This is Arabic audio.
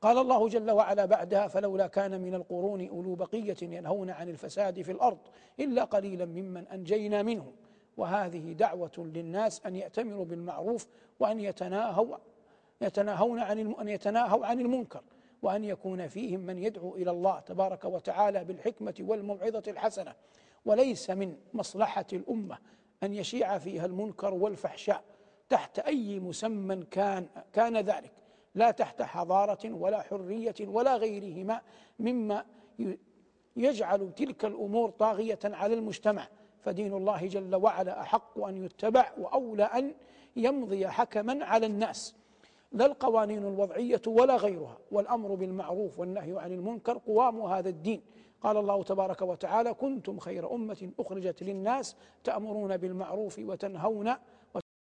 قال الله جل وعلا بعدها فلولا كان من القرون أولو بقية ينهون عن الفساد في الأرض إلا قليلا ممن أنجينا منهم وهذه دعوة للناس أن يأتمروا بالمعروف وأن يتناهوا يتناهون عن أن يتناهوا عن المنكر وأن يكون فيهم من يدعو إلى الله تبارك وتعالى بالحكمة والموعظة الحسنة. وليس من مصلحة الأمة أن يشيع فيها المنكر والفحشاء تحت أي مسمى كان كان ذلك. لا تحت حضارة ولا حرية ولا غيرهما مما يجعل تلك الأمور طاغية على المجتمع. فدين الله جل وعلا أحق أن يتبع وأولى أن يمضي حكما على الناس. لا القوانين الوضعية ولا غيرها والأمر بالمعروف والنهي عن المنكر قوام هذا الدين. قال الله تبارك وتعالى كنتم خير أمة أخرجت للناس تأمرون بالمعروف وتنهون